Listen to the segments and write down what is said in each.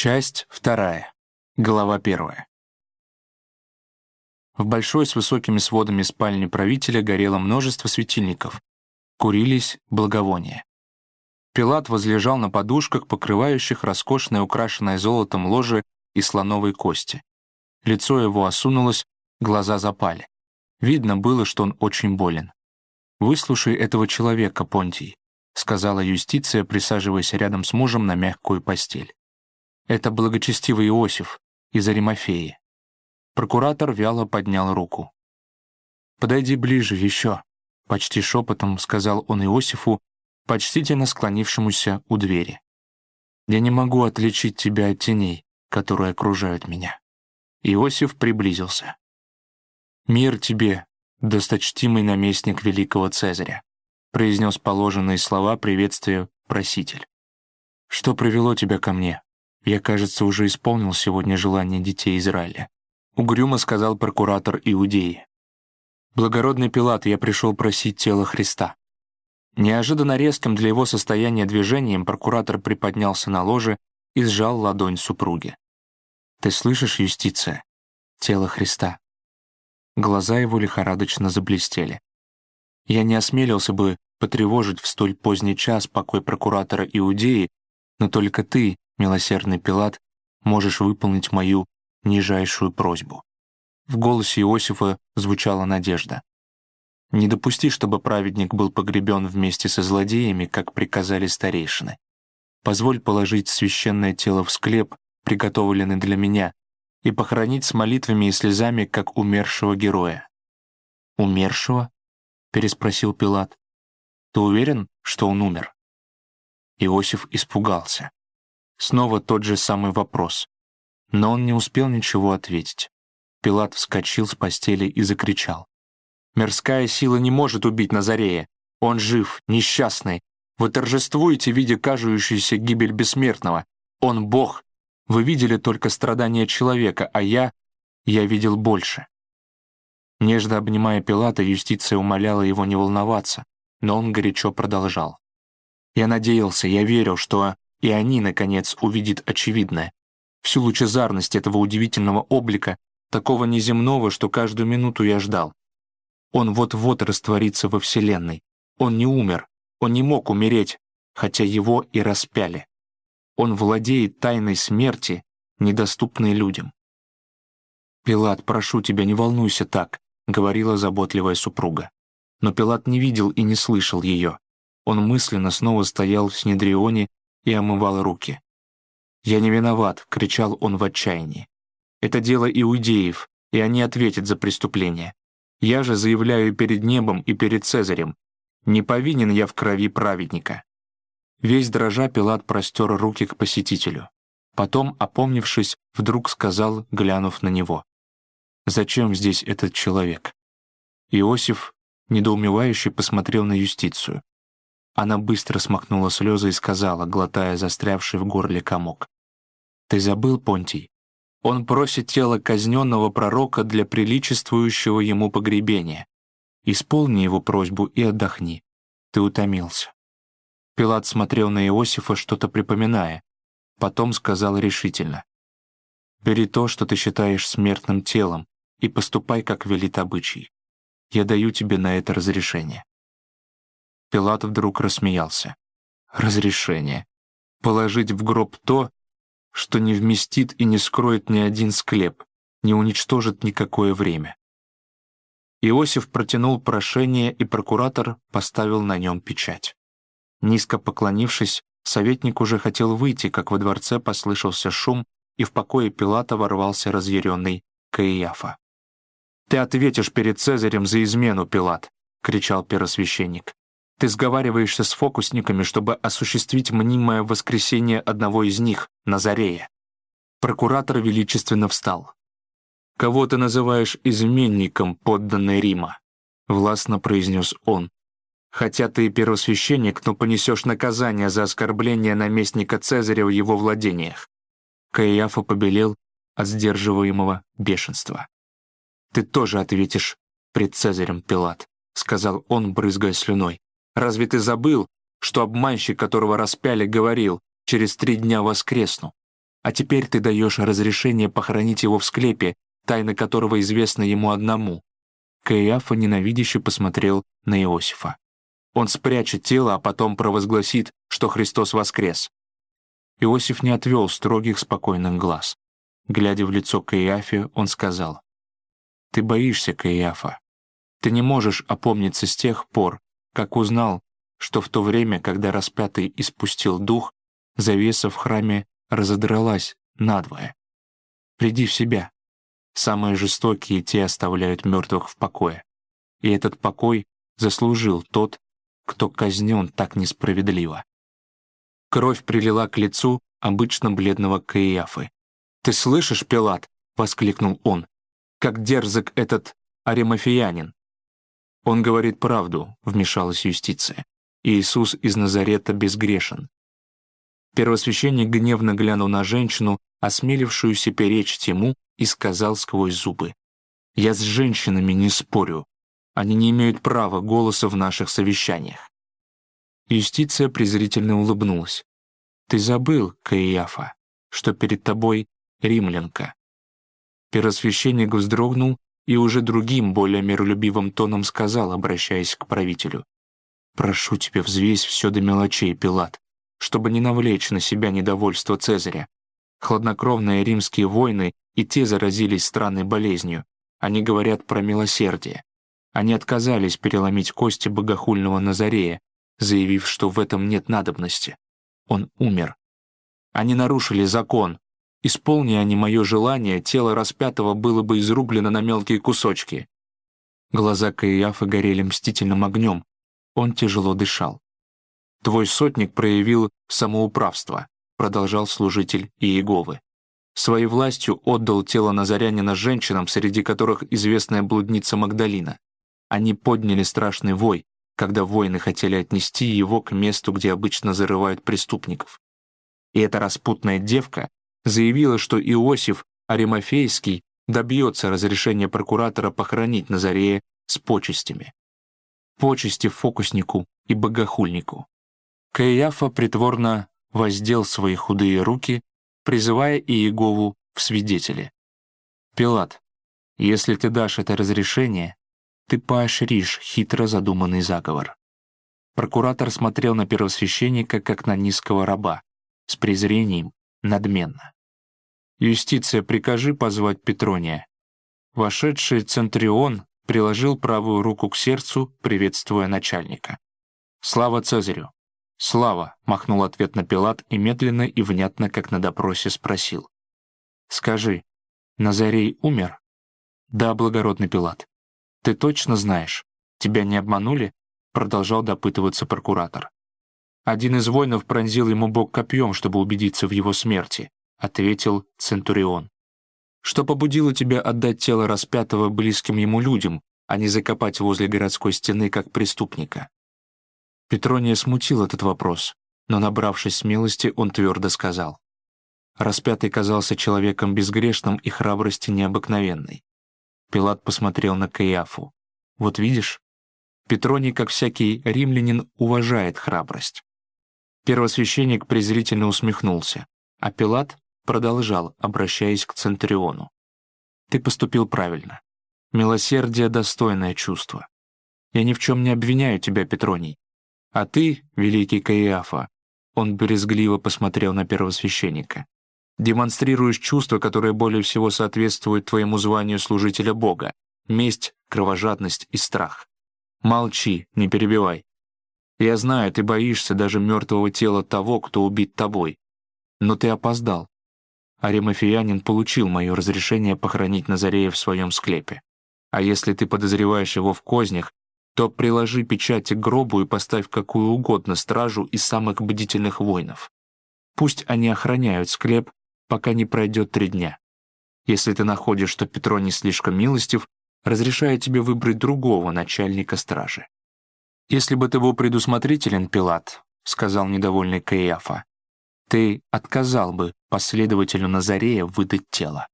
Часть вторая. Глава первая. В большой с высокими сводами спальни правителя горело множество светильников. Курились благовония. Пилат возлежал на подушках, покрывающих роскошное украшенное золотом ложе из слоновой кости. Лицо его осунулось, глаза запали. Видно было, что он очень болен. «Выслушай этого человека, Понтий», — сказала юстиция, присаживаясь рядом с мужем на мягкую постель. Это благочестивый Иосиф из Аримафеи. Прокуратор вяло поднял руку. «Подойди ближе еще», — почти шепотом сказал он Иосифу, почтительно склонившемуся у двери. «Я не могу отличить тебя от теней, которые окружают меня». Иосиф приблизился. «Мир тебе, досточтимый наместник великого Цезаря», произнес положенные слова приветствия проситель. «Что привело тебя ко мне?» Я, кажется, уже исполнил сегодня желание детей Израиля. Угрюмо сказал прокуратор Иудеи. Благородный Пилат, я пришел просить тело Христа. Неожиданно резким для его состояния движением прокуратор приподнялся на ложе и сжал ладонь супруги. «Ты слышишь, юстиция? Тело Христа». Глаза его лихорадочно заблестели. Я не осмелился бы потревожить в столь поздний час покой прокуратора Иудеи, но только ты, милосердный Пилат, можешь выполнить мою нижайшую просьбу». В голосе Иосифа звучала надежда. «Не допусти, чтобы праведник был погребен вместе со злодеями, как приказали старейшины. Позволь положить священное тело в склеп, приготовленный для меня, и похоронить с молитвами и слезами, как умершего героя». «Умершего?» — переспросил Пилат. «Ты уверен, что он умер?» Иосиф испугался. Снова тот же самый вопрос. Но он не успел ничего ответить. Пилат вскочил с постели и закричал. «Мирская сила не может убить Назарея. Он жив, несчастный. Вы торжествуете, видя кажущуюся гибель бессмертного. Он Бог. Вы видели только страдания человека, а я... я видел больше». Нежно обнимая Пилата, юстиция умоляла его не волноваться, но он горячо продолжал. «Я надеялся, я верил, что и они, наконец, увидят очевидное. Всю лучезарность этого удивительного облика, такого неземного, что каждую минуту я ждал. Он вот-вот растворится во Вселенной. Он не умер, он не мог умереть, хотя его и распяли. Он владеет тайной смерти, недоступной людям. «Пилат, прошу тебя, не волнуйся так», — говорила заботливая супруга. Но Пилат не видел и не слышал ее. Он мысленно снова стоял в Снедрионе и омывал руки. «Я не виноват», — кричал он в отчаянии. «Это дело иудеев, и они ответят за преступление. Я же заявляю перед небом и перед Цезарем. Не повинен я в крови праведника». Весь дрожа Пилат простер руки к посетителю. Потом, опомнившись, вдруг сказал, глянув на него. «Зачем здесь этот человек?» Иосиф, недоумевающе, посмотрел на юстицию. Она быстро смахнула слезы и сказала, глотая застрявший в горле комок. «Ты забыл, Понтий? Он просит тело казненного пророка для приличествующего ему погребения. Исполни его просьбу и отдохни. Ты утомился». Пилат смотрел на Иосифа, что-то припоминая. Потом сказал решительно. «Бери то, что ты считаешь смертным телом, и поступай, как велит обычай. Я даю тебе на это разрешение». Пилат вдруг рассмеялся. Разрешение. Положить в гроб то, что не вместит и не скроет ни один склеп, не уничтожит никакое время. Иосиф протянул прошение, и прокуратор поставил на нем печать. Низко поклонившись, советник уже хотел выйти, как во дворце послышался шум, и в покое Пилата ворвался разъяренный Каиафа. «Ты ответишь перед Цезарем за измену, Пилат!» — кричал первосвященник. Ты сговариваешься с фокусниками, чтобы осуществить мнимое воскресение одного из них, Назарея. Прокуратор величественно встал. «Кого ты называешь изменником, подданной Рима?» — властно произнес он. «Хотя ты и первосвященник, но понесешь наказание за оскорбление наместника Цезаря в его владениях». Каиафа побелел от сдерживаемого бешенства. «Ты тоже ответишь пред Цезарем, Пилат», — сказал он, брызгая слюной. Разве ты забыл, что обманщик, которого распяли, говорил, через три дня воскресну? А теперь ты даешь разрешение похоронить его в склепе, тайна которого известна ему одному». Каиафа ненавидяще посмотрел на Иосифа. Он спрячет тело, а потом провозгласит, что Христос воскрес. Иосиф не отвел строгих, спокойных глаз. Глядя в лицо Каиафе, он сказал, «Ты боишься, Каиафа. Ты не можешь опомниться с тех пор, как узнал, что в то время, когда распятый испустил дух, завеса в храме разодралась надвое. Приди в себя. Самые жестокие те оставляют мертвых в покое. И этот покой заслужил тот, кто казнен так несправедливо. Кровь прилила к лицу обычно бледного Каиафы. «Ты слышишь, Пилат?» — воскликнул он. «Как дерзок этот аримафиянин!» «Он говорит правду», — вмешалась юстиция. «Иисус из Назарета безгрешен». Первосвященник гневно глянул на женщину, осмелившуюся перечить ему, и сказал сквозь зубы. «Я с женщинами не спорю. Они не имеют права голоса в наших совещаниях». Юстиция презрительно улыбнулась. «Ты забыл, Каиафа, что перед тобой римлянка». Первосвященник вздрогнул и уже другим, более миролюбивым тоном сказал, обращаясь к правителю. «Прошу тебя, взвесь все до мелочей, Пилат, чтобы не навлечь на себя недовольство Цезаря. Хладнокровные римские войны и те заразились странной болезнью. Они говорят про милосердие. Они отказались переломить кости богохульного Назарея, заявив, что в этом нет надобности. Он умер. Они нарушили закон. Исполни они мое желание, тело распятого было бы изрублено на мелкие кусочки. Глаза Каиафа горели мстительным огнем. Он тяжело дышал. «Твой сотник проявил самоуправство», продолжал служитель Иеговы своей властью отдал тело Назарянина женщинам, среди которых известная блудница Магдалина. Они подняли страшный вой, когда воины хотели отнести его к месту, где обычно зарывают преступников. И эта распутная девка заявила, что Иосиф Аримофейский добьется разрешения прокуратора похоронить Назарея с почестями. Почести фокуснику и богохульнику. Каиафа притворно воздел свои худые руки призывая Иегову в свидетели. «Пилат, если ты дашь это разрешение, ты поощришь хитро задуманный заговор». Прокуратор смотрел на первосвященника, как на низкого раба, с презрением, надменно. «Юстиция, прикажи позвать Петрония». Вошедший Центрион приложил правую руку к сердцу, приветствуя начальника. «Слава Цезарю!» «Слава!» — махнул ответ на Пилат и медленно и внятно, как на допросе, спросил. «Скажи, Назарей умер?» «Да, благородный Пилат». «Ты точно знаешь? Тебя не обманули?» — продолжал допытываться прокуратор. «Один из воинов пронзил ему бок копьем, чтобы убедиться в его смерти», — ответил Центурион. «Что побудило тебя отдать тело распятого близким ему людям, а не закопать возле городской стены как преступника?» Петрония смутил этот вопрос, но, набравшись смелости, он твердо сказал. Распятый казался человеком безгрешным и храбрости необыкновенной. Пилат посмотрел на Каиафу. «Вот видишь, Петроний, как всякий римлянин, уважает храбрость». Первосвященник презрительно усмехнулся, а Пилат продолжал, обращаясь к Центриону. «Ты поступил правильно. Милосердие — достойное чувство. Я ни в чем не обвиняю тебя, Петроний. А ты, великий Каиафа, он брезгливо посмотрел на первосвященника, демонстрируешь чувство, которое более всего соответствует твоему званию служителя Бога — месть, кровожадность и страх. Молчи, не перебивай. Я знаю, ты боишься даже мертвого тела того, кто убит тобой. Но ты опоздал. Аримофиянин получил мое разрешение похоронить Назарея в своем склепе. А если ты подозреваешь его в кознях, то приложи печати к гробу и поставь какую угодно стражу из самых бдительных воинов. Пусть они охраняют склеп, пока не пройдет три дня. Если ты находишь, что Петро не слишком милостив, разрешаю тебе выбрать другого начальника стражи. «Если бы ты был предусмотрителен, Пилат», — сказал недовольный Каиафа, «ты отказал бы последователю Назарея выдать тело».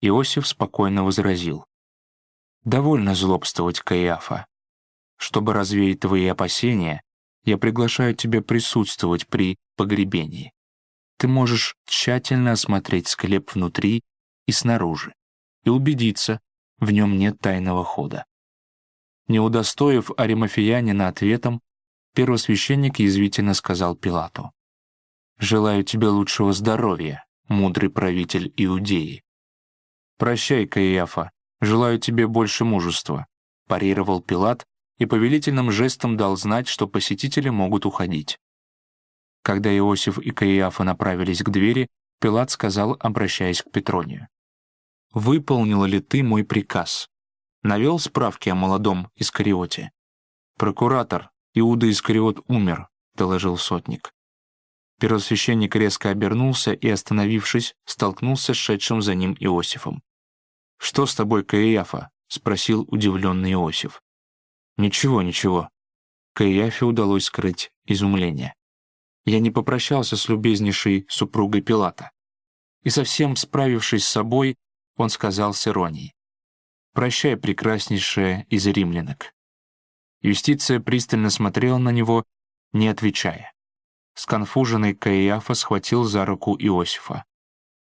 Иосиф спокойно возразил. «Довольно злобствовать, Каиафа. Чтобы развеять твои опасения, я приглашаю тебя присутствовать при погребении. ты можешь тщательно осмотреть склеп внутри и снаружи и убедиться, в нем нет тайного хода. Не удостоив Аримафиянина ответом, первосвященник язвительно сказал Пилату, «Желаю тебе лучшего здоровья, мудрый правитель Иудеи». «Прощай, Каиафа, желаю тебе больше мужества», парировал Пилат и повелительным жестом дал знать, что посетители могут уходить. Когда Иосиф и Каиафа направились к двери, Пилат сказал, обращаясь к Петронию, «Выполнил ли ты мой приказ? Навел справки о молодом Искариоте?» «Прокуратор, Иуда Искариот умер», — доложил сотник. Первосвященник резко обернулся и, остановившись, столкнулся с шедшим за ним Иосифом. «Что с тобой, Каиафа?» — спросил удивленный Иосиф. «Ничего, ничего». Каиафе удалось скрыть изумление. Я не попрощался с любезнейшей супругой Пилата. И совсем справившись с собой, он сказал с иронией. «Прощай, прекраснейшая из римлянок». Юстиция пристально смотрела на него, не отвечая. Сконфуженный Каиафа схватил за руку Иосифа.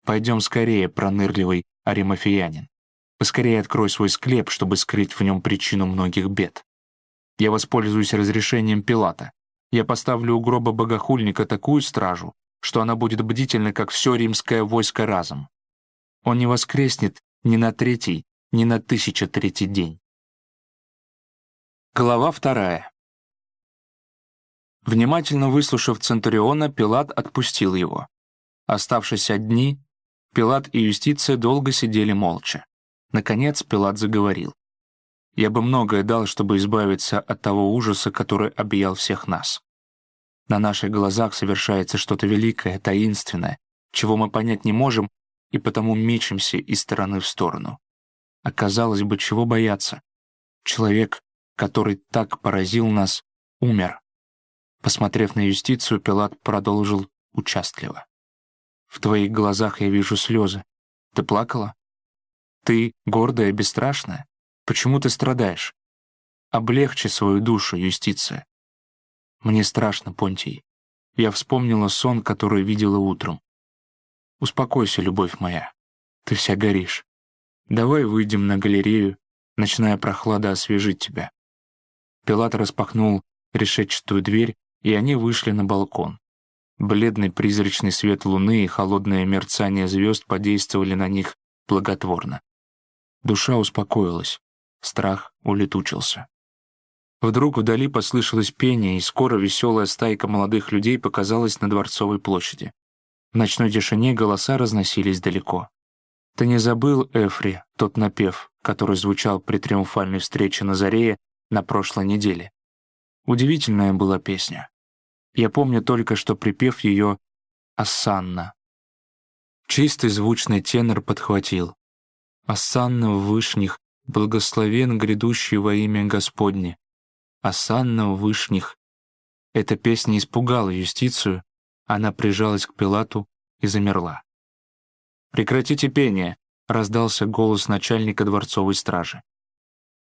«Пойдем скорее, пронырливый аримофиянин. Поскорее открой свой склеп, чтобы скрыть в нем причину многих бед. Я воспользуюсь разрешением Пилата. Я поставлю у гроба богохульника такую стражу, что она будет бдительна, как все римское войско разом. Он не воскреснет ни на третий, ни на тысяча третий день. Глава вторая. Внимательно выслушав Центуриона, Пилат отпустил его. Оставшись одни, Пилат и юстиция долго сидели молча. Наконец Пилат заговорил. «Я бы многое дал, чтобы избавиться от того ужаса, который объял всех нас. На наших глазах совершается что-то великое, таинственное, чего мы понять не можем, и потому мечемся из стороны в сторону. А казалось бы, чего бояться? Человек, который так поразил нас, умер. Посмотрев на юстицию, Пилат продолжил участливо. «В твоих глазах я вижу слезы. Ты плакала? Ты гордая, бесстрашная? Почему ты страдаешь? Облегчи свою душу, юстиция. Мне страшно, Понтий. Я вспомнила сон, который видела утром. Успокойся, любовь моя. Ты вся горишь. Давай выйдем на галерею, ночная прохлада освежит тебя. Пилат распахнул решетчатую дверь, и они вышли на балкон. Бледный призрачный свет луны и холодное мерцание звезд подействовали на них благотворно. Душа успокоилась, страх улетучился. Вдруг вдали послышалось пение, и скоро веселая стайка молодых людей показалась на Дворцовой площади. В ночной тишине голоса разносились далеко. «Ты не забыл, Эфри, тот напев, который звучал при триумфальной встрече на Зарее на прошлой неделе?» Удивительная была песня. Я помню только, что припев ее «Ассанна». Чистый звучный тенор подхватил. «Ассанна в вышних, благословен грядущий во имя Господне. Ассанна в вышних». Эта песня испугала юстицию, она прижалась к Пилату и замерла. «Прекратите пение», — раздался голос начальника дворцовой стражи.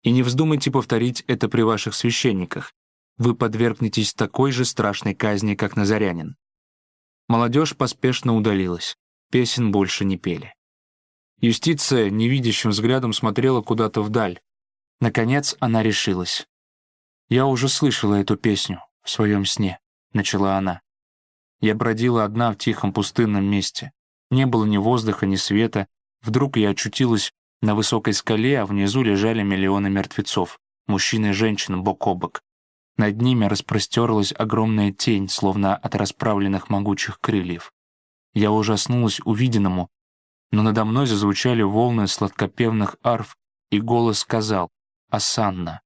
«И не вздумайте повторить это при ваших священниках вы подвергнетесь такой же страшной казни, как Назарянин. Молодежь поспешно удалилась, песен больше не пели. Юстиция невидящим взглядом смотрела куда-то вдаль. Наконец она решилась. «Я уже слышала эту песню в своем сне», — начала она. Я бродила одна в тихом пустынном месте. Не было ни воздуха, ни света. Вдруг я очутилась на высокой скале, а внизу лежали миллионы мертвецов, мужчин и женщин бок о бок. Над ними распростерлась огромная тень, словно от расправленных могучих крыльев. Я ужаснулась увиденному, но надо мной зазвучали волны сладкопевных арф, и голос сказал «Асанна».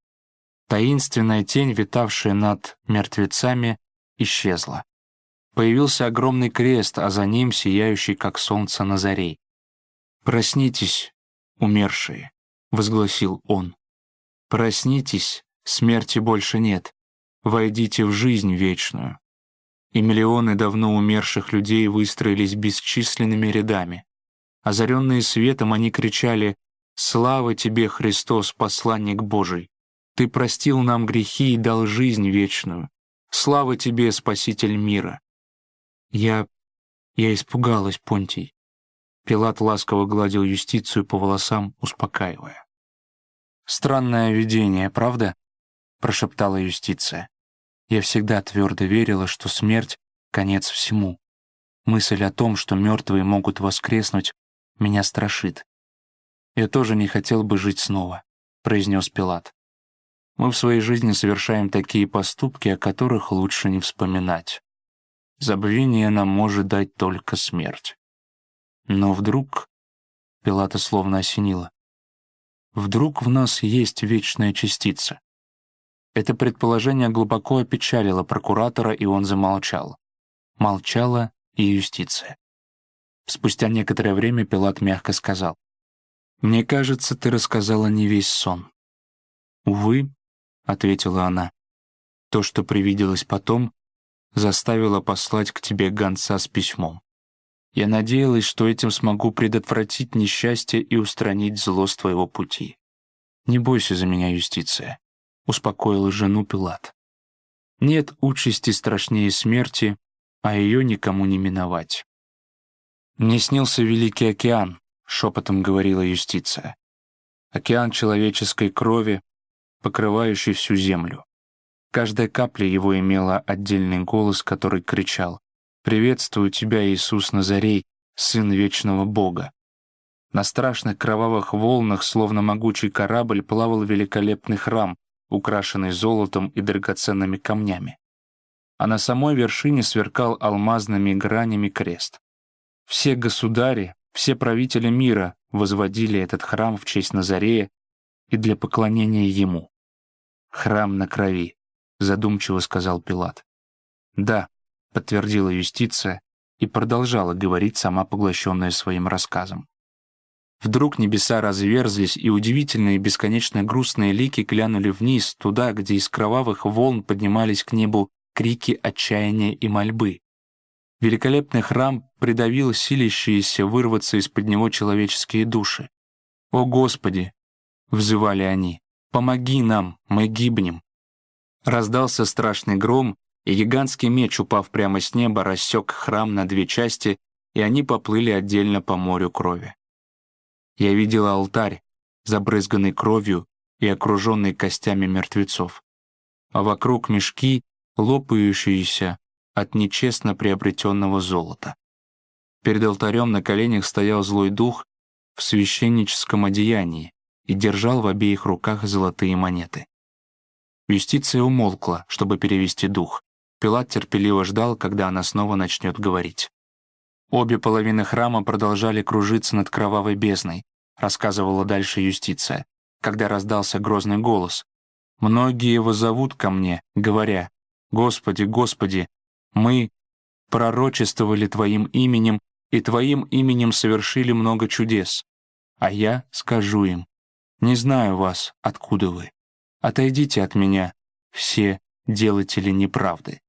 Таинственная тень, витавшая над мертвецами, исчезла. Появился огромный крест, а за ним сияющий, как солнце на заре. «Проснитесь, умершие», — возгласил он. «Проснитесь, смерти больше нет войдите в жизнь вечную». И миллионы давно умерших людей выстроились бесчисленными рядами. Озаренные светом, они кричали «Слава тебе, Христос, посланник Божий! Ты простил нам грехи и дал жизнь вечную. Слава тебе, Спаситель мира!» Я Я испугалась, Понтий. Пилат ласково гладил юстицию по волосам, успокаивая. «Странное видение, правда?» — прошептала юстиция. «Я всегда твердо верила, что смерть — конец всему. Мысль о том, что мертвые могут воскреснуть, меня страшит. Я тоже не хотел бы жить снова», — произнес Пилат. «Мы в своей жизни совершаем такие поступки, о которых лучше не вспоминать. Забвение нам может дать только смерть. Но вдруг... Пилата словно осенило. Вдруг в нас есть вечная частица. Это предположение глубоко опечалило прокуратора, и он замолчал. Молчала и юстиция. Спустя некоторое время Пилат мягко сказал. «Мне кажется, ты рассказала не весь сон». «Увы», — ответила она, — «то, что привиделось потом, заставило послать к тебе гонца с письмом. Я надеялась, что этим смогу предотвратить несчастье и устранить зло с твоего пути. Не бойся за меня, юстиция», — успокоил жену Пилат. «Нет участи страшнее смерти, а ее никому не миновать». «Мне снился Великий океан», — шепотом говорила юстиция. «Океан человеческой крови, покрывающий всю землю. Каждая капля его имела отдельный голос, который кричал «Приветствую тебя, Иисус Назарей, Сын Вечного Бога». На страшных кровавых волнах, словно могучий корабль, плавал великолепный храм, украшенный золотом и драгоценными камнями. А на самой вершине сверкал алмазными гранями крест. Все государи, все правители мира возводили этот храм в честь Назарея и для поклонения ему. «Храм на крови», — задумчиво сказал Пилат. «Да, подтвердила юстиция и продолжала говорить, сама поглощенная своим рассказом. Вдруг небеса разверзлись, и удивительные бесконечно грустные лики глянули вниз, туда, где из кровавых волн поднимались к небу крики отчаяния и мольбы. Великолепный храм придавил силящиеся вырваться из-под него человеческие души. «О Господи!» — взывали они. «Помоги нам, мы гибнем!» Раздался страшный гром, и гигантский меч, упав прямо с неба, рассек храм на две части, и они поплыли отдельно по морю крови. Я видела алтарь, забрызганный кровью и окруженный костями мертвецов, а вокруг мешки, лопающиеся от нечестно приобретенного золота. Перед алтарем на коленях стоял злой дух в священническом одеянии и держал в обеих руках золотые монеты. Юстиция умолкла, чтобы перевести дух, Пилат терпеливо ждал, когда она снова начнет говорить. Обе половины храма продолжали кружиться над кровавой бездной, рассказывала дальше юстиция, когда раздался грозный голос. «Многие его зовут ко мне, говоря, «Господи, Господи, мы пророчествовали Твоим именем и Твоим именем совершили много чудес. А я скажу им, не знаю вас, откуда вы. Отойдите от меня, все делатели неправды».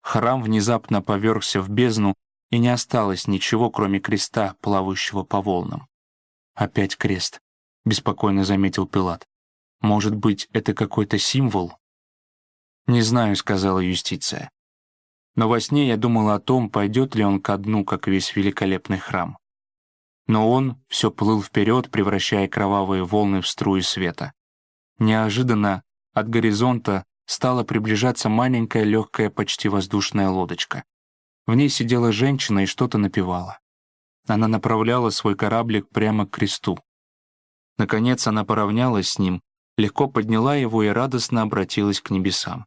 Храм внезапно повергся в бездну, и не осталось ничего, кроме креста, плавающего по волнам. «Опять крест», — беспокойно заметил Пилат. «Может быть, это какой-то символ?» «Не знаю», — сказала юстиция. Но во сне я думала о том, пойдет ли он ко дну, как весь великолепный храм. Но он все плыл вперед, превращая кровавые волны в струи света. Неожиданно от горизонта стала приближаться маленькая, легкая, почти воздушная лодочка. В ней сидела женщина и что-то напевала. Она направляла свой кораблик прямо к кресту. Наконец она поравнялась с ним, легко подняла его и радостно обратилась к небесам.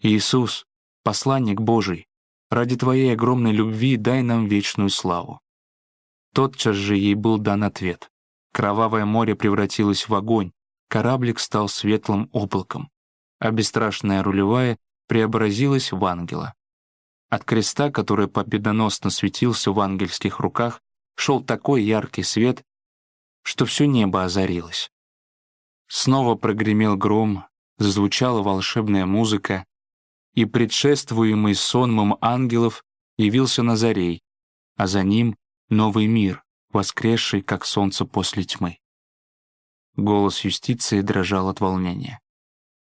«Иисус, посланник Божий, ради Твоей огромной любви дай нам вечную славу». Тотчас же ей был дан ответ. Кровавое море превратилось в огонь, кораблик стал светлым облаком а бесстрашная рулевая преобразилась в ангела. От креста, который победоносно светился в ангельских руках, шел такой яркий свет, что все небо озарилось. Снова прогремел гром, зазвучала волшебная музыка, и предшествуемый сонмом ангелов явился Назарей, а за ним новый мир, воскресший, как солнце после тьмы. Голос юстиции дрожал от волнения.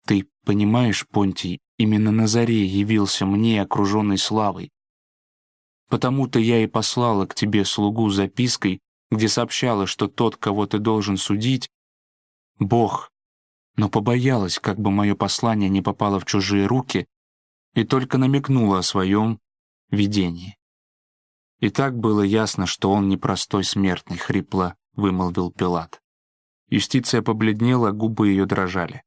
Ты понимаешь, Понтий, именно на заре явился мне, окруженный славой. Потому-то я и послала к тебе слугу запиской, где сообщала, что тот, кого ты должен судить, — Бог, но побоялась, как бы мое послание не попало в чужие руки, и только намекнула о своем видении. И так было ясно, что он непростой смертный, хрипло вымолвил Пилат. Юстиция побледнела, губы ее дрожали.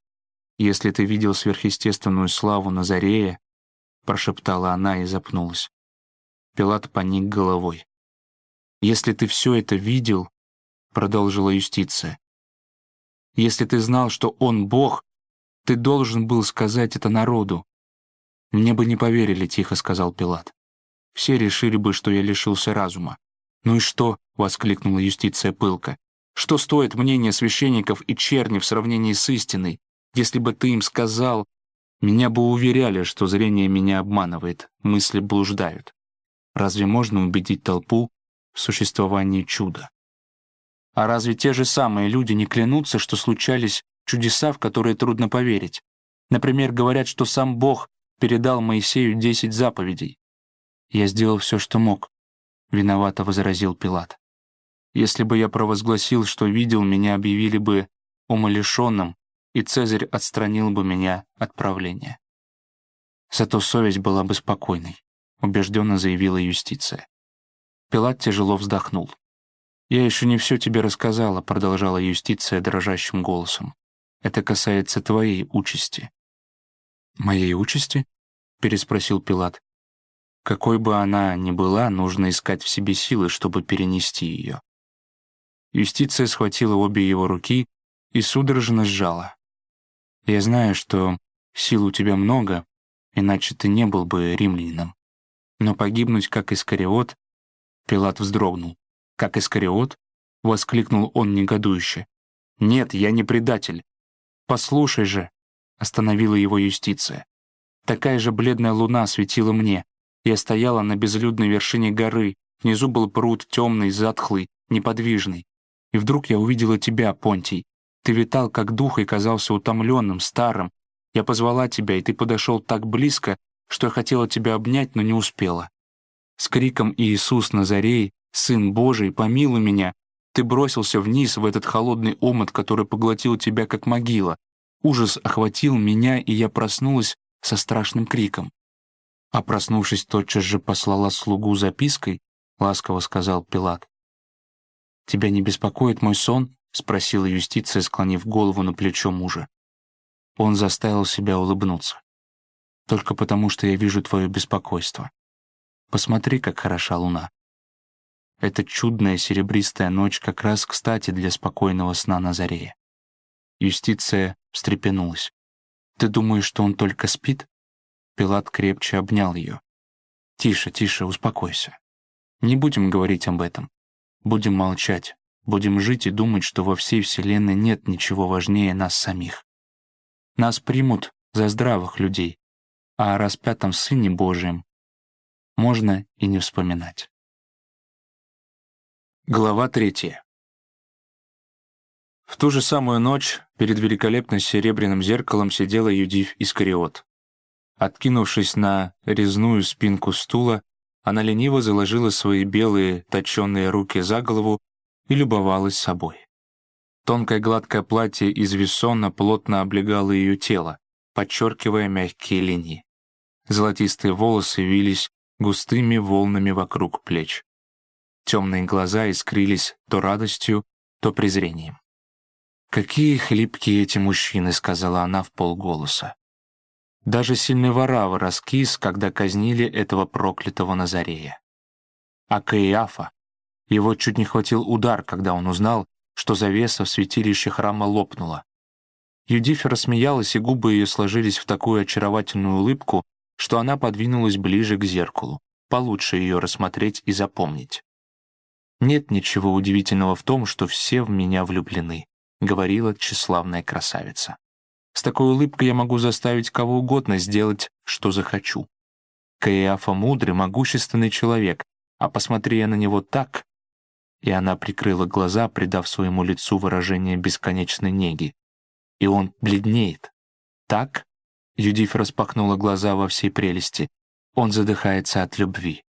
«Если ты видел сверхъестественную славу Назарея», — прошептала она и запнулась. Пилат поник головой. «Если ты все это видел», — продолжила юстиция, «если ты знал, что он Бог, ты должен был сказать это народу». «Мне бы не поверили», — тихо сказал Пилат. «Все решили бы, что я лишился разума». «Ну и что?» — воскликнула юстиция пылко. «Что стоит мнение священников и черни в сравнении с истиной? Если бы ты им сказал...» Меня бы уверяли, что зрение меня обманывает, мысли блуждают. Разве можно убедить толпу в существовании чуда? А разве те же самые люди не клянутся, что случались чудеса, в которые трудно поверить? Например, говорят, что сам Бог передал Моисею десять заповедей. Я сделал все, что мог, — виновато возразил Пилат. Если бы я провозгласил, что видел, меня объявили бы умалишенным, и Цезарь отстранил бы меня от правления. Зато совесть была бы спокойной убежденно заявила юстиция. Пилат тяжело вздохнул. «Я еще не все тебе рассказала», — продолжала юстиция дрожащим голосом. «Это касается твоей участи». «Моей участи?» — переспросил Пилат. «Какой бы она ни была, нужно искать в себе силы, чтобы перенести ее». Юстиция схватила обе его руки и судорожно сжала. «Я знаю, что сил у тебя много, иначе ты не был бы римлянином. Но погибнуть, как Искариот, Пилат вздрогнул. «Как Искариот?» — воскликнул он негодующе. «Нет, я не предатель. Послушай же», — остановила его юстиция. «Такая же бледная луна светила мне. Я стояла на безлюдной вершине горы, внизу был пруд темный, затхлый, неподвижный. И вдруг я увидела тебя, Понтий. Ты витал, как дух, и казался утомленным, старым. Я позвала тебя, и ты подошел так близко, что я хотела тебя обнять, но не успела. С криком «Иисус Назарей, Сын Божий, помилуй меня!» ты бросился вниз в этот холодный омут, который поглотил тебя, как могила. Ужас охватил меня, и я проснулась со страшным криком. А проснувшись, тотчас же послала слугу запиской, ласково сказал Пилат. «Тебя не беспокоит мой сон?» — спросила юстиция, склонив голову на плечо мужа. Он заставил себя улыбнуться только потому, что я вижу твое беспокойство. Посмотри, как хороша луна. Эта чудная серебристая ночь как раз кстати для спокойного сна на заре. Юстиция встрепенулась. «Ты думаешь, что он только спит?» Пилат крепче обнял ее. «Тише, тише, успокойся. Не будем говорить об этом. Будем молчать. Будем жить и думать, что во всей Вселенной нет ничего важнее нас самих. Нас примут за здравых людей, а о распятом Сыне Божьем можно и не вспоминать. Глава третья. В ту же самую ночь перед великолепным серебряным зеркалом сидела Юдив Искариот. Откинувшись на резную спинку стула, она лениво заложила свои белые точенные руки за голову и любовалась собой. Тонкое гладкое платье из вессона плотно облегало ее тело, подчеркивая мягкие линии. Золотистые волосы вились густыми волнами вокруг плеч. Темные глаза искрились то радостью, то презрением. «Какие хлипкие эти мужчины», — сказала она в полголоса. Даже сильный Варава раскис, когда казнили этого проклятого Назарея. А Каиафа, его чуть не хватил удар, когда он узнал, что завеса в святилище храма лопнула. Юдифа рассмеялась, и губы ее сложились в такую очаровательную улыбку, что она подвинулась ближе к зеркалу, получше ее рассмотреть и запомнить. «Нет ничего удивительного в том, что все в меня влюблены», — говорила тщеславная красавица. «С такой улыбкой я могу заставить кого угодно сделать, что захочу. Каиафа мудрый, могущественный человек, а посмотри я на него так...» И она прикрыла глаза, придав своему лицу выражение бесконечной неги. И он бледнеет. Так, Юдиф распахнула глаза во всей прелести. Он задыхается от любви.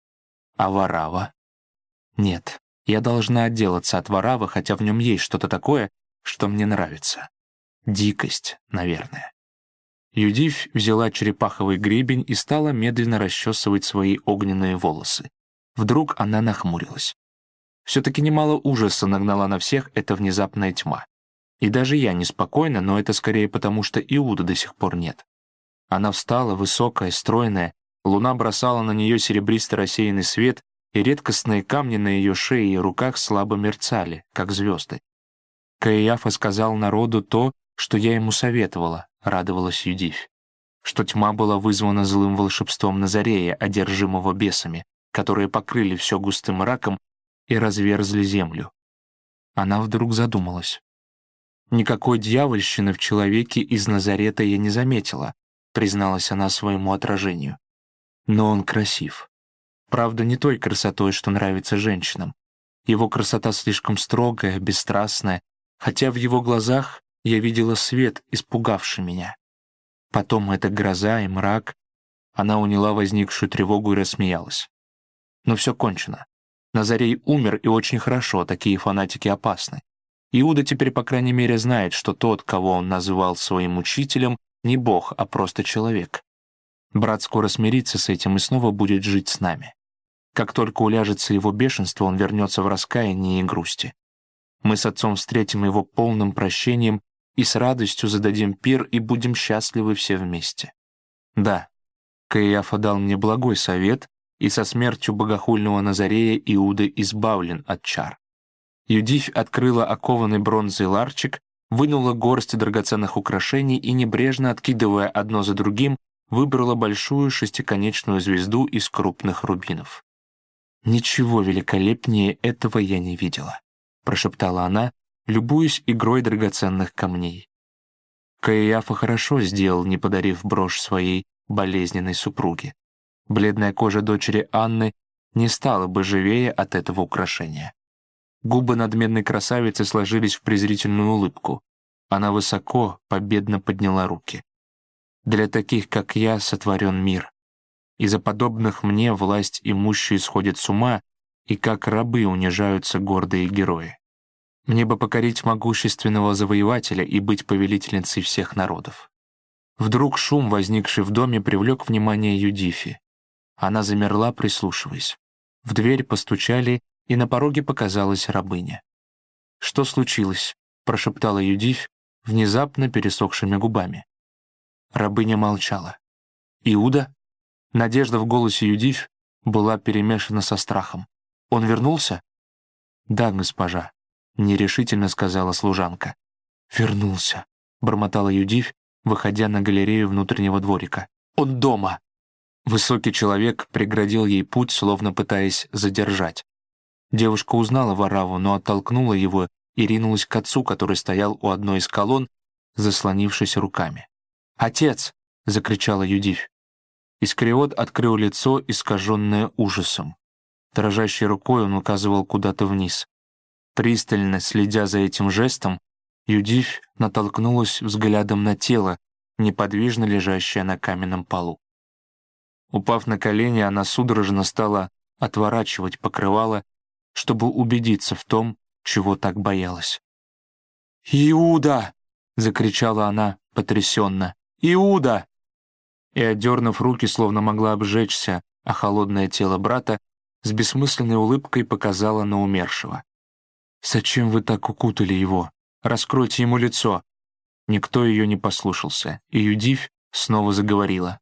А Варава? Нет, я должна отделаться от Варавы, хотя в нем есть что-то такое, что мне нравится. Дикость, наверное. Юдивь взяла черепаховый гребень и стала медленно расчесывать свои огненные волосы. Вдруг она нахмурилась. Все-таки немало ужаса нагнала на всех эта внезапная тьма. И даже я неспокойна, но это скорее потому, что Иуда до сих пор нет. Она встала, высокая, стройная, луна бросала на нее серебристо рассеянный свет, и редкостные камни на ее шее и руках слабо мерцали, как звезды. Каиафа сказал народу то, что я ему советовала, радовалась Юдивь, что тьма была вызвана злым волшебством Назарея, одержимого бесами, которые покрыли все густым мраком и разверзли землю. Она вдруг задумалась. «Никакой дьявольщины в человеке из Назарета я не заметила», призналась она своему отражению. «Но он красив. Правда, не той красотой, что нравится женщинам. Его красота слишком строгая, бесстрастная, хотя в его глазах я видела свет, испугавший меня. Потом эта гроза и мрак. Она уняла возникшую тревогу и рассмеялась. Но все кончено. Назарей умер, и очень хорошо, такие фанатики опасны. Иуда теперь, по крайней мере, знает, что тот, кого он называл своим учителем, не бог, а просто человек. Брат скоро смирится с этим и снова будет жить с нами. Как только уляжется его бешенство, он вернется в раскаяние и грусти. Мы с отцом встретим его полным прощением и с радостью зададим пир и будем счастливы все вместе. Да, Каиафа дал мне благой совет, и со смертью богохульного Назарея Иуда избавлен от чар. Юдивь открыла окованный бронзой ларчик, вынула горсть драгоценных украшений и, небрежно откидывая одно за другим, выбрала большую шестиконечную звезду из крупных рубинов. «Ничего великолепнее этого я не видела», — прошептала она, любуясь игрой драгоценных камней. Каиафа хорошо сделал, не подарив брошь своей болезненной супруге. Бледная кожа дочери Анны не стала бы живее от этого украшения. Губы надменной красавицы сложились в презрительную улыбку. Она высоко, победно подняла руки. «Для таких, как я, сотворен мир. Из-за подобных мне власть имущие сходят с ума, и как рабы унижаются гордые герои. Мне бы покорить могущественного завоевателя и быть повелительницей всех народов. Вдруг шум, возникший в доме, привлек внимание Юдифи. Она замерла, прислушиваясь. В дверь постучали, и на пороге показалась рабыня. «Что случилось?» — прошептала Юдифь внезапно пересохшими губами. Рабыня молчала. «Иуда?» Надежда в голосе Юдифь была перемешана со страхом. «Он вернулся?» «Да, госпожа», — нерешительно сказала служанка. «Вернулся», — бормотала Юдивь, выходя на галерею внутреннего дворика. «Он дома!» Высокий человек преградил ей путь, словно пытаясь задержать. Девушка узнала Вараву, но оттолкнула его и ринулась к отцу, который стоял у одной из колонн, заслонившись руками. «Отец!» — закричала Юдивь. Искриот открыл лицо, искаженное ужасом. Дрожащей рукой он указывал куда-то вниз. Пристально следя за этим жестом, Юдивь натолкнулась взглядом на тело, неподвижно лежащее на каменном полу. Упав на колени, она судорожно стала отворачивать покрывало, чтобы убедиться в том, чего так боялась. «Иуда!» — закричала она потрясенно. «Иуда!» И, отдернув руки, словно могла обжечься, а холодное тело брата с бессмысленной улыбкой показала на умершего. «Зачем вы так укутали его? Раскройте ему лицо!» Никто ее не послушался, и Юдивь снова заговорила.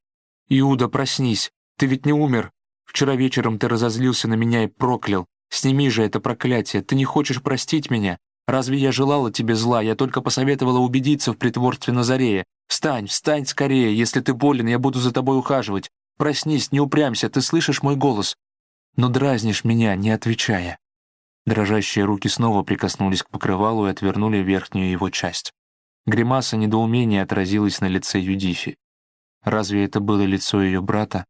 «Иуда, проснись! Ты ведь не умер! Вчера вечером ты разозлился на меня и проклял. Сними же это проклятие! Ты не хочешь простить меня? Разве я желала тебе зла? Я только посоветовала убедиться в притворстве Назарея. Встань, встань скорее! Если ты болен, я буду за тобой ухаживать. Проснись, не упрямься, ты слышишь мой голос? Но дразнишь меня, не отвечая». Дрожащие руки снова прикоснулись к покрывалу и отвернули верхнюю его часть. Гримаса недоумения отразилась на лице Юдифи. Разве это было лицо ее брата?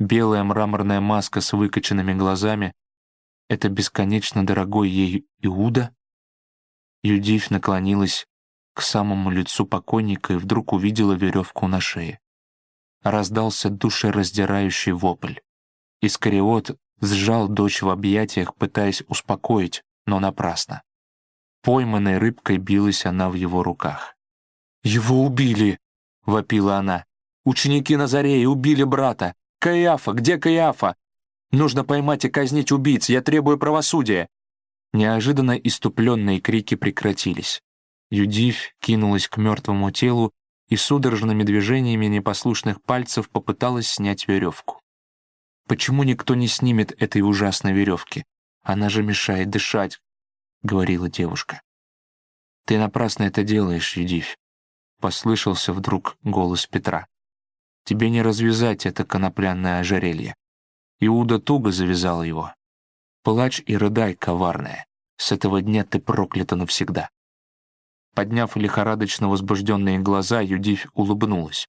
Белая мраморная маска с выкоченными глазами — это бесконечно дорогой ей Иуда? Юдифь наклонилась к самому лицу покойника и вдруг увидела веревку на шее. Раздался душераздирающий вопль. Искариот сжал дочь в объятиях, пытаясь успокоить, но напрасно. Пойманной рыбкой билась она в его руках. «Его убили!» — вопила она. «Ученики Назарея убили брата! Каиафа! Где Каиафа? Нужно поймать и казнить убийц! Я требую правосудия!» Неожиданно иступленные крики прекратились. Юдивь кинулась к мертвому телу и судорожными движениями непослушных пальцев попыталась снять веревку. «Почему никто не снимет этой ужасной веревки? Она же мешает дышать», — говорила девушка. «Ты напрасно это делаешь, Юдивь», — послышался вдруг голос Петра. «Тебе не развязать это конопляное ожерелье». Иуда туго завязал его. «Плачь и рыдай, коварная. С этого дня ты проклята навсегда». Подняв лихорадочно возбужденные глаза, Юдивь улыбнулась.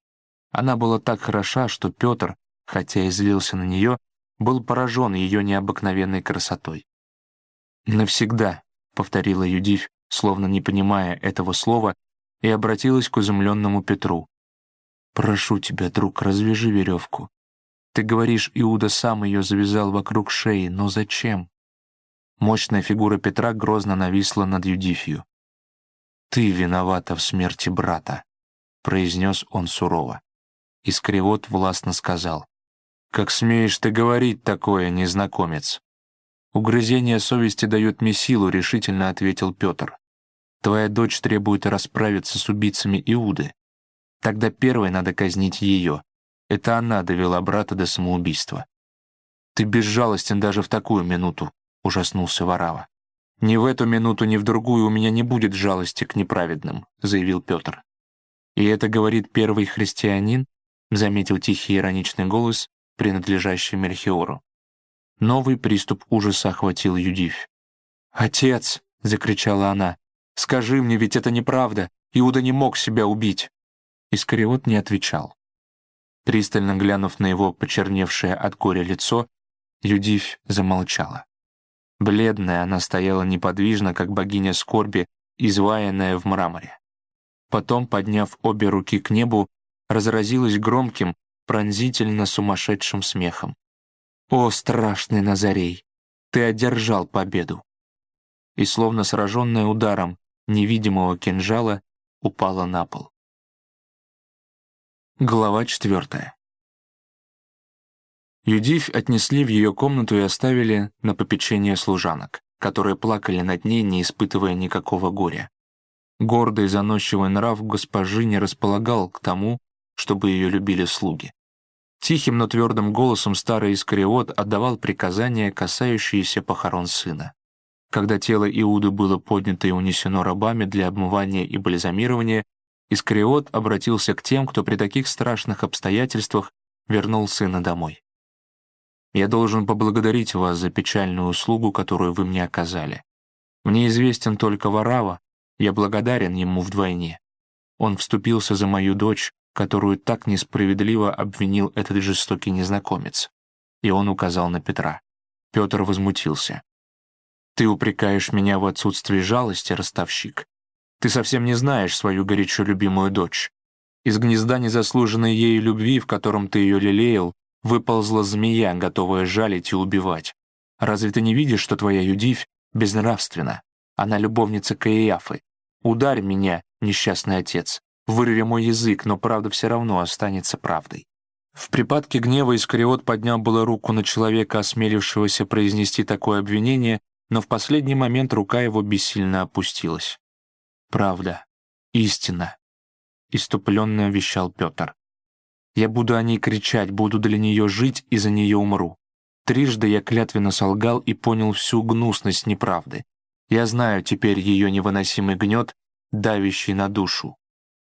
Она была так хороша, что Петр, хотя и злился на нее, был поражен ее необыкновенной красотой. «Навсегда», — повторила Юдивь, словно не понимая этого слова, и обратилась к изумленному Петру. «Прошу тебя, друг, развяжи веревку. Ты говоришь, Иуда сам ее завязал вокруг шеи, но зачем?» Мощная фигура Петра грозно нависла над Юдифью. «Ты виновата в смерти брата», — произнес он сурово. Искривот властно сказал. «Как смеешь ты говорить такое, незнакомец?» «Угрызение совести дает мне силу», — решительно ответил Петр. «Твоя дочь требует расправиться с убийцами Иуды. Тогда первой надо казнить ее. Это она довела брата до самоубийства». «Ты безжалостен даже в такую минуту», — ужаснулся Варава. «Ни в эту минуту, ни в другую у меня не будет жалости к неправедным», — заявил Петр. «И это говорит первый христианин?» — заметил тихий ироничный голос, принадлежащий Мельхиору. Новый приступ ужаса охватил Юдивь. «Отец!» — закричала она. «Скажи мне, ведь это неправда. Иуда не мог себя убить». Искариот не отвечал. Пристально глянув на его почерневшее от горя лицо, Юдивь замолчала. Бледная, она стояла неподвижно, как богиня скорби, изваянная в мраморе. Потом, подняв обе руки к небу, разразилась громким, пронзительно сумасшедшим смехом. «О, страшный Назарей! Ты одержал победу!» И, словно сраженная ударом невидимого кинжала, упала на пол. Глава четвертая. Юдивь отнесли в ее комнату и оставили на попечение служанок, которые плакали над ней, не испытывая никакого горя. Гордый заносчивый нрав госпожи не располагал к тому, чтобы ее любили слуги. Тихим, но твердым голосом старый Искариот отдавал приказания, касающиеся похорон сына. Когда тело Иуды было поднято и унесено рабами для обмывания и бальзамирования, Искариот обратился к тем, кто при таких страшных обстоятельствах вернул сына домой. Я должен поблагодарить вас за печальную услугу, которую вы мне оказали. Мне известен только Варава, я благодарен ему вдвойне. Он вступился за мою дочь, которую так несправедливо обвинил этот жестокий незнакомец. И он указал на Петра. Петр возмутился. «Ты упрекаешь меня в отсутствии жалости, ростовщик. Ты совсем не знаешь свою горячо любимую дочь. Из гнезда незаслуженной ею любви, в котором ты ее лелеял, выползла змея, готовая жалить и убивать. Разве ты не видишь, что твоя Юдивь безнравственна? Она любовница Каиафы. Ударь меня, несчастный отец. Вырви мой язык, но правда все равно останется правдой. В припадке гнева Искариот поднял было руку на человека, осмелившегося произнести такое обвинение, но в последний момент рука его бессильно опустилась. «Правда. Истина», — иступленно вещал Петр. Я буду о ней кричать, буду для нее жить и за нее умру. Трижды я клятвенно солгал и понял всю гнусность неправды. Я знаю теперь ее невыносимый гнет, давящий на душу.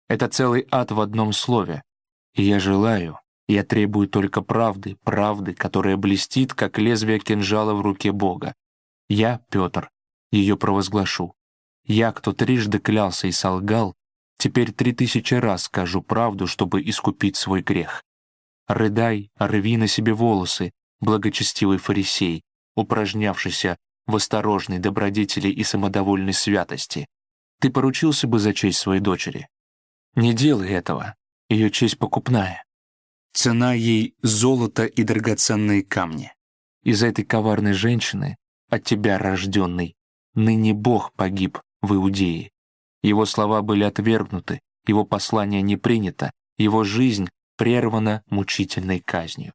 Это целый ад в одном слове. И я желаю, я требую только правды, правды, которая блестит, как лезвие кинжала в руке Бога. Я, Петр, ее провозглашу. Я, кто трижды клялся и солгал, Теперь три тысячи раз скажу правду, чтобы искупить свой грех. Рыдай, рви на себе волосы, благочестивый фарисей, упражнявшийся в осторожной добродетели и самодовольной святости. Ты поручился бы за честь своей дочери. Не делай этого, ее честь покупная. Цена ей — золото и драгоценные камни. из этой коварной женщины, от тебя рожденный, ныне Бог погиб в Иудее. Его слова были отвергнуты, его послание не принято, его жизнь прервана мучительной казнью.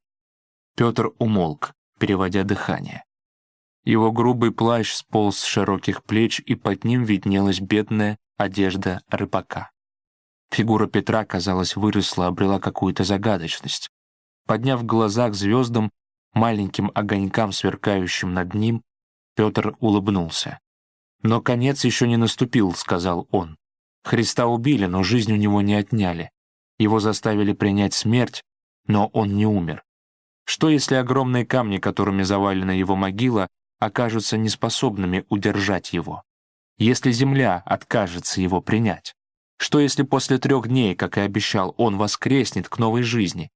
Петр умолк, переводя дыхание. Его грубый плащ сполз с широких плеч, и под ним виднелась бедная одежда рыбака. Фигура Петра, казалось, выросла, обрела какую-то загадочность. Подняв глаза к звездам, маленьким огонькам, сверкающим над ним, Петр улыбнулся. «Но конец еще не наступил», — сказал он. «Христа убили, но жизнь у него не отняли. Его заставили принять смерть, но он не умер. Что если огромные камни, которыми завалена его могила, окажутся неспособными удержать его? Если земля откажется его принять? Что если после трех дней, как и обещал, он воскреснет к новой жизни?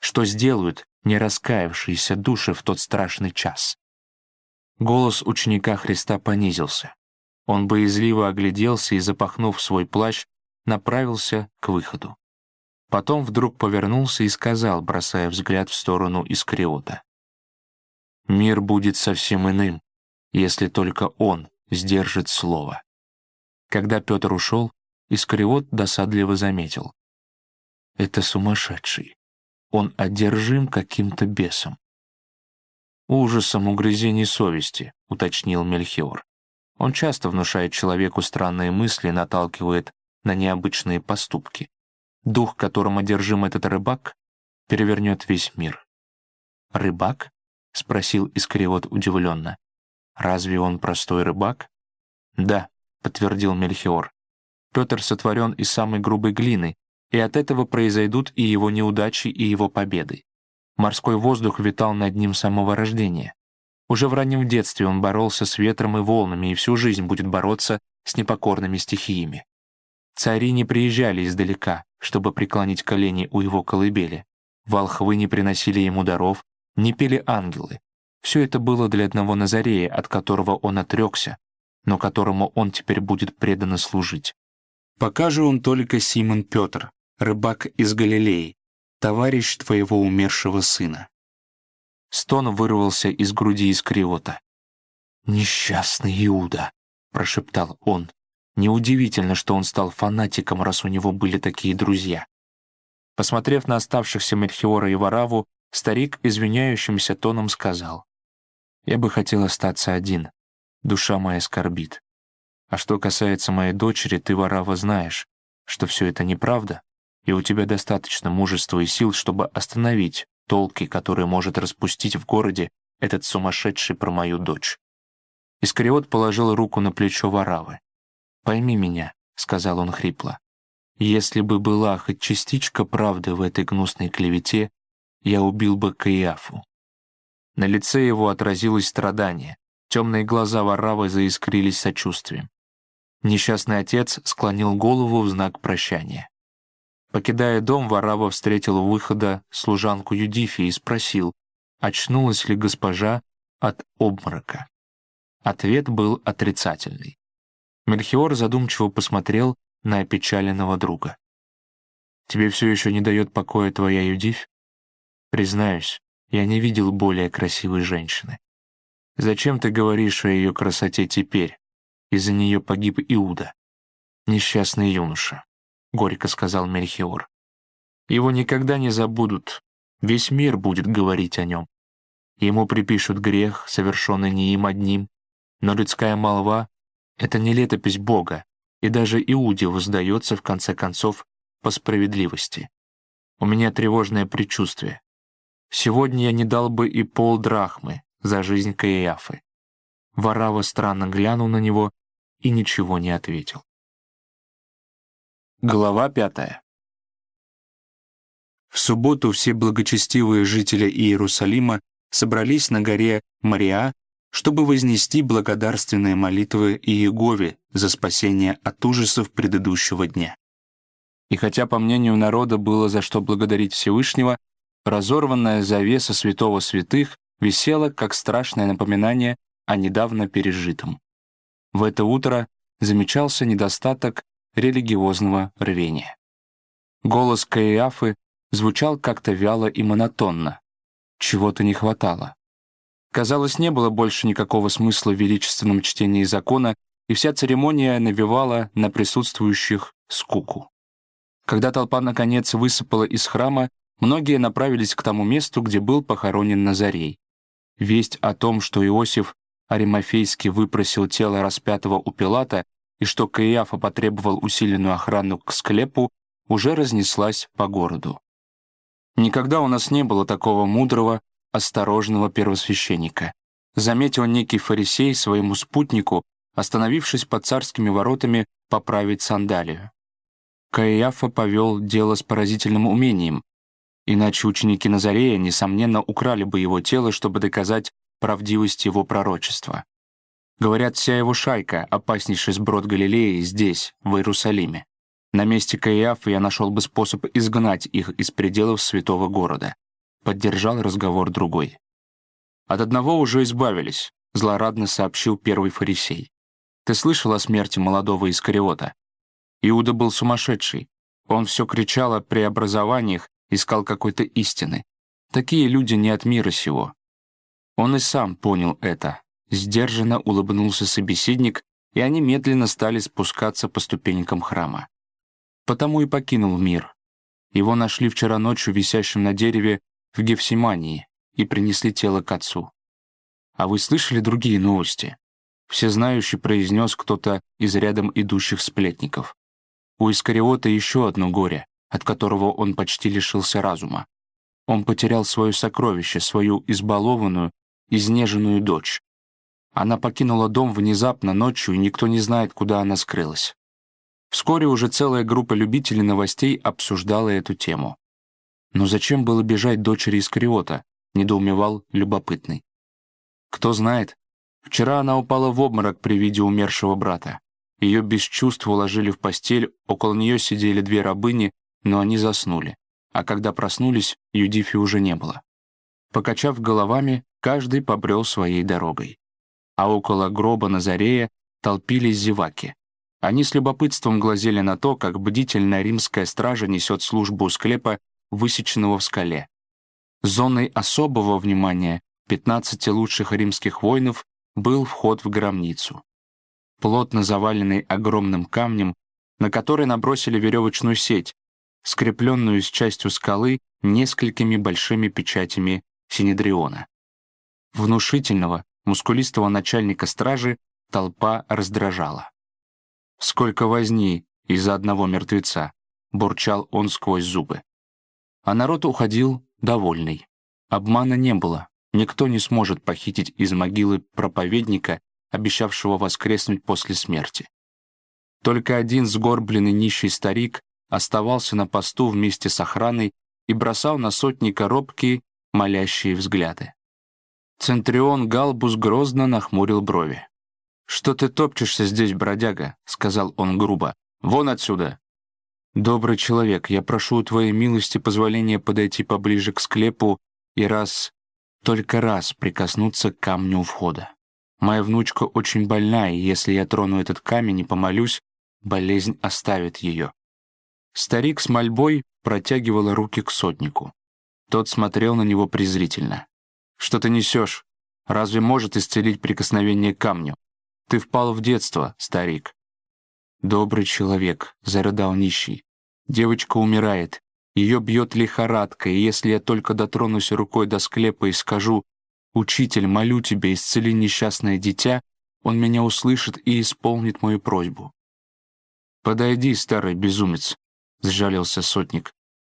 Что сделают не раскаявшиеся души в тот страшный час? Голос ученика Христа понизился. Он боязливо огляделся и, запахнув свой плащ, направился к выходу. Потом вдруг повернулся и сказал, бросая взгляд в сторону Искариота. «Мир будет совсем иным, если только он сдержит слово». Когда Петр ушел, Искариот досадливо заметил. «Это сумасшедший. Он одержим каким-то бесом». «Ужасом угрызений совести», — уточнил Мельхиор. Он часто внушает человеку странные мысли и наталкивает на необычные поступки. Дух, которым одержим этот рыбак, перевернет весь мир. «Рыбак?» — спросил Искариот удивленно. «Разве он простой рыбак?» «Да», — подтвердил Мельхиор. «Петр сотворен из самой грубой глины, и от этого произойдут и его неудачи, и его победы. Морской воздух витал над ним с самого рождения. Уже в раннем детстве он боролся с ветром и волнами и всю жизнь будет бороться с непокорными стихиями. Цари не приезжали издалека, чтобы преклонить колени у его колыбели. Волхвы не приносили ему даров, не пели ангелы. Все это было для одного Назарея, от которого он отрекся, но которому он теперь будет преданно служить. Пока же он только Симон Петр, рыбак из Галилеи, товарищ твоего умершего сына. Стон вырвался из груди Искриота. «Несчастный Иуда!» — прошептал он. Неудивительно, что он стал фанатиком, раз у него были такие друзья. Посмотрев на оставшихся Мельхиора и Вараву, старик извиняющимся тоном сказал, «Я бы хотел остаться один. Душа моя скорбит. А что касается моей дочери, ты, Варава, знаешь, что все это неправда, и у тебя достаточно мужества и сил, чтобы остановить толки, которые может распустить в городе этот сумасшедший про мою дочь». Искариот положил руку на плечо Варавы. «Пойми меня», — сказал он хрипло. «Если бы была хоть частичка правды в этой гнусной клевете, я убил бы Каиафу». На лице его отразилось страдание. Темные глаза Варавы заискрились сочувствием. Несчастный отец склонил голову в знак прощания. Покидая дом, Варава встретил у выхода служанку Юдифи и спросил, очнулась ли госпожа от обморока. Ответ был отрицательный. Мельхиор задумчиво посмотрел на опечаленного друга. «Тебе все еще не дает покоя твоя Юдивь? Признаюсь, я не видел более красивой женщины. Зачем ты говоришь о ее красоте теперь? Из-за нее погиб Иуда. Несчастный юноша», — горько сказал Мельхиор. «Его никогда не забудут. Весь мир будет говорить о нем. Ему припишут грех, совершенный не им одним, но людская молва это не летопись Бога, и даже Иуде воздается, в конце концов, по справедливости. У меня тревожное предчувствие. Сегодня я не дал бы и пол драхмы за жизнь Каиафы. Варава странно глянул на него и ничего не ответил. Глава пятая. В субботу все благочестивые жители Иерусалима собрались на горе Мариа чтобы вознести благодарственные молитвы Иегове за спасение от ужасов предыдущего дня. И хотя, по мнению народа, было за что благодарить Всевышнего, разорванная завеса святого святых висела как страшное напоминание о недавно пережитом. В это утро замечался недостаток религиозного рвения. Голос Каиафы звучал как-то вяло и монотонно. Чего-то не хватало. Казалось, не было больше никакого смысла в величественном чтении закона, и вся церемония навевала на присутствующих скуку. Когда толпа, наконец, высыпала из храма, многие направились к тому месту, где был похоронен Назарей. Весть о том, что Иосиф Аримафейский выпросил тело распятого у Пилата и что Каиафа потребовал усиленную охрану к склепу, уже разнеслась по городу. Никогда у нас не было такого мудрого, осторожного первосвященника. Заметил некий фарисей своему спутнику, остановившись под царскими воротами, поправить сандалию. Каиафа повел дело с поразительным умением, иначе ученики Назарея, несомненно, украли бы его тело, чтобы доказать правдивость его пророчества. Говорят, вся его шайка, опаснейший сброд Галилеи, здесь, в Иерусалиме. На месте Каиафа я нашел бы способ изгнать их из пределов святого города. Поддержал разговор другой. От одного уже избавились, злорадно сообщил первый фарисей. Ты слышал о смерти молодого Искариота? Иуда был сумасшедший. Он все кричал о преобразованиях, искал какой-то истины. Такие люди не от мира сего. Он и сам понял это. Сдержанно улыбнулся собеседник, и они медленно стали спускаться по ступенькам храма. Потому и покинул мир. Его нашли вчера ночью висящим на дереве в Гефсимании и принесли тело к отцу. А вы слышали другие новости? Всезнающий произнес кто-то из рядом идущих сплетников. У Искариота еще одно горе, от которого он почти лишился разума. Он потерял свое сокровище, свою избалованную, изнеженную дочь. Она покинула дом внезапно ночью, и никто не знает, куда она скрылась. Вскоре уже целая группа любителей новостей обсуждала эту тему. Но зачем было бежать дочери Искариота, недоумевал любопытный. Кто знает, вчера она упала в обморок при виде умершего брата. Ее без чувств уложили в постель, около нее сидели две рабыни, но они заснули. А когда проснулись, Юдифи уже не было. Покачав головами, каждый побрел своей дорогой. А около гроба Назарея толпились зеваки. Они с любопытством глазели на то, как бдительная римская стража несет службу у склепа, высеченного в скале. Зоной особого внимания 15 лучших римских воинов был вход в гробницу плотно заваленный огромным камнем, на который набросили веревочную сеть, скрепленную с частью скалы несколькими большими печатями Синедриона. Внушительного, мускулистого начальника стражи толпа раздражала. «Сколько возни из-за одного мертвеца!» — бурчал он сквозь зубы. А народ уходил довольный. Обмана не было. Никто не сможет похитить из могилы проповедника обещавшего воскреснуть после смерти. Только один сгорбленный нищий старик оставался на посту вместе с охраной и бросал на сотни коробки молящие взгляды. Центрион Галбус грозно нахмурил брови. «Что ты топчешься здесь, бродяга?» — сказал он грубо. «Вон отсюда!» «Добрый человек, я прошу у твоей милости позволения подойти поближе к склепу и раз, только раз прикоснуться к камню у входа». Моя внучка очень больна, и если я трону этот камень и помолюсь, болезнь оставит ее». Старик с мольбой протягивал руки к сотнику. Тот смотрел на него презрительно. «Что ты несешь? Разве может исцелить прикосновение к камню? Ты впал в детство, старик». «Добрый человек», — зарыдал нищий. «Девочка умирает. Ее бьет лихорадка, и если я только дотронусь рукой до склепа и скажу «Учитель, молю тебя, исцели несчастное дитя», он меня услышит и исполнит мою просьбу. «Подойди, старый безумец», — сжалился сотник.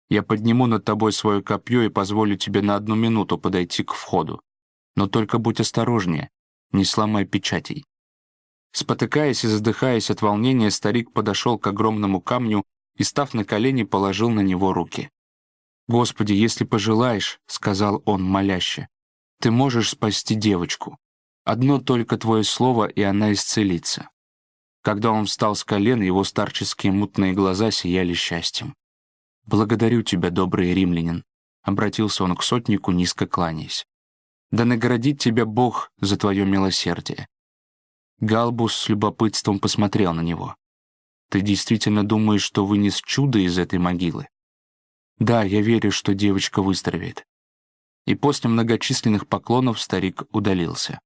«Я подниму над тобой свое копье и позволю тебе на одну минуту подойти к входу. Но только будь осторожнее, не сломай печатей». Спотыкаясь и задыхаясь от волнения, старик подошел к огромному камню и, став на колени, положил на него руки. «Господи, если пожелаешь», — сказал он моляще, ты можешь спасти девочку. Одно только твое слово, и она исцелится». Когда он встал с колен, его старческие мутные глаза сияли счастьем. «Благодарю тебя, добрый римлянин», — обратился он к сотнику, низко кланяясь. «Да наградит тебя Бог за твое милосердие». Галбус с любопытством посмотрел на него. «Ты действительно думаешь, что вынес чудо из этой могилы?» «Да, я верю, что девочка выздоровеет. и после многочисленных поклонов старик удалился.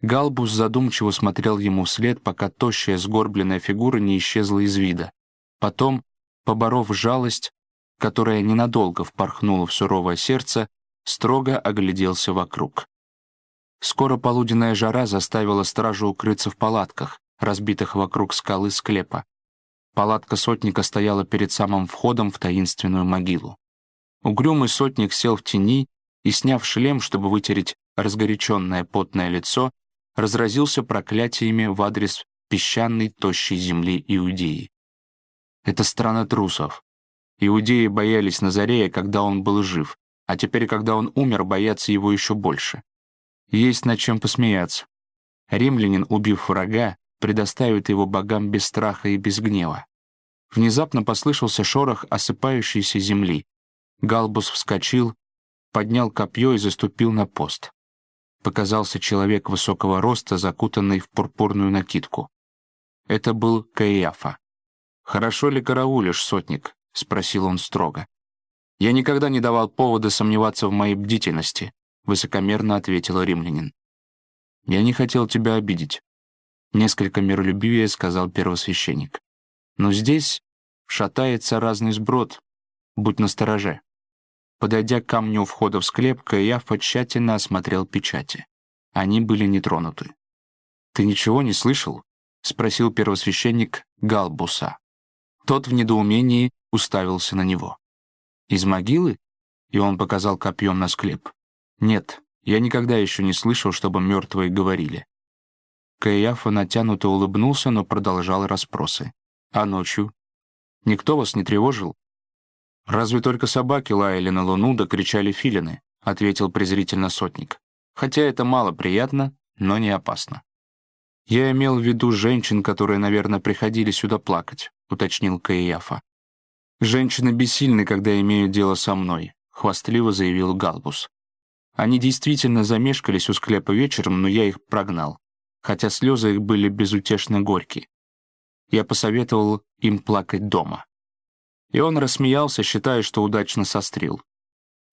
Галбус задумчиво смотрел ему вслед, пока тощая сгорбленная фигура не исчезла из вида. Потом, поборов жалость, которая ненадолго впорхнула в суровое сердце, строго огляделся вокруг. Скоро полуденная жара заставила стражу укрыться в палатках, разбитых вокруг скалы склепа. Палатка сотника стояла перед самым входом в таинственную могилу. Угрюмый сотник сел в тени и, сняв шлем, чтобы вытереть разгоряченное потное лицо, разразился проклятиями в адрес песчаной тощей земли Иудеи. Это страна трусов. Иудеи боялись Назарея, когда он был жив, а теперь, когда он умер, боятся его еще больше. Есть над чем посмеяться. Римлянин, убив врага, предоставит его богам без страха и без гнева. Внезапно послышался шорох осыпающейся земли. Галбус вскочил, поднял копье и заступил на пост. Показался человек высокого роста, закутанный в пурпурную накидку. Это был Каиафа. «Хорошо ли караулишь, сотник?» — спросил он строго. «Я никогда не давал повода сомневаться в моей бдительности», — высокомерно ответил римлянин. «Я не хотел тебя обидеть», — несколько миролюбивее сказал первосвященник. «Но здесь шатается разный сброд, будь настороже». Подойдя к камню у входа в склеп, Каиафа тщательно осмотрел печати. Они были не тронуты. «Ты ничего не слышал?» — спросил первосвященник Галбуса. Тот в недоумении уставился на него. «Из могилы?» — и он показал копьем на склеп. «Нет, я никогда еще не слышал, чтобы мертвые говорили». Каиафа натянуто улыбнулся, но продолжал расспросы. «А ночью? Никто вас не тревожил?» «Разве только собаки лаяли на луну да кричали филины», — ответил презрительно сотник. «Хотя это мало приятно, но не опасно». «Я имел в виду женщин, которые, наверное, приходили сюда плакать», — уточнил Каиафа. «Женщины бессильны, когда имеют дело со мной», — хвастливо заявил Галбус. Они действительно замешкались у склепа вечером, но я их прогнал, хотя слезы их были безутешно горькие. Я посоветовал им плакать дома. И он рассмеялся, считая, что удачно сострил.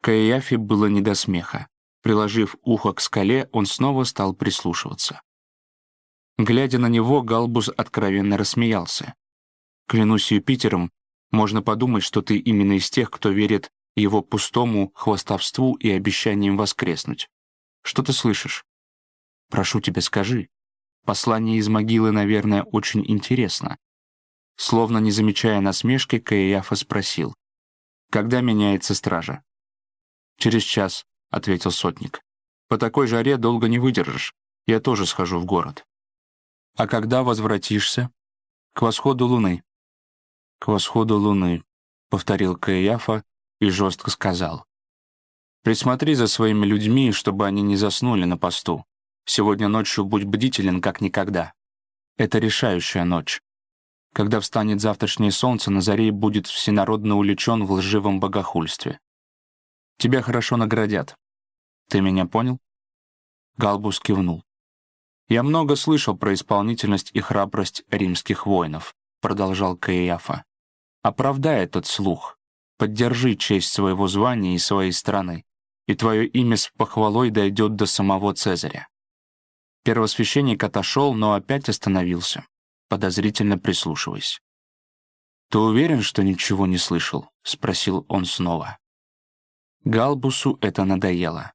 Каиафе было не до смеха. Приложив ухо к скале, он снова стал прислушиваться. Глядя на него, Галбус откровенно рассмеялся. «Клянусь Юпитером, можно подумать, что ты именно из тех, кто верит его пустому хвостовству и обещаниям воскреснуть. Что ты слышишь? Прошу тебя, скажи. Послание из могилы, наверное, очень интересно. Словно не замечая насмешки, Каиафа спросил. «Когда меняется стража?» «Через час», — ответил сотник. «По такой жаре долго не выдержишь. Я тоже схожу в город». «А когда возвратишься?» «К восходу луны». «К восходу луны», — повторил Каиафа и жестко сказал. «Присмотри за своими людьми, чтобы они не заснули на посту. Сегодня ночью будь бдителен, как никогда. Это решающая ночь. Когда встанет завтрашнее солнце, Назарей будет всенародно уличен в лживом богохульстве. Тебя хорошо наградят. Ты меня понял?» Галбус кивнул. «Я много слышал про исполнительность и храбрость римских воинов», продолжал Каиафа. «Оправдай этот слух. Поддержи честь своего звания и своей страны, и твое имя с похвалой дойдет до самого Цезаря». Первосвященник отошел, но опять остановился подозрительно прислушиваясь. «Ты уверен, что ничего не слышал?» — спросил он снова. Галбусу это надоело.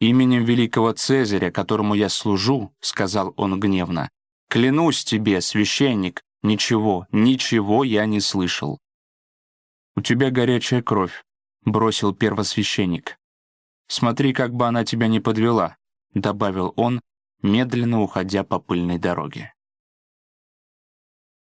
«Именем великого Цезаря, которому я служу», — сказал он гневно, «клянусь тебе, священник, ничего, ничего я не слышал». «У тебя горячая кровь», — бросил первосвященник. «Смотри, как бы она тебя не подвела», — добавил он, медленно уходя по пыльной дороге.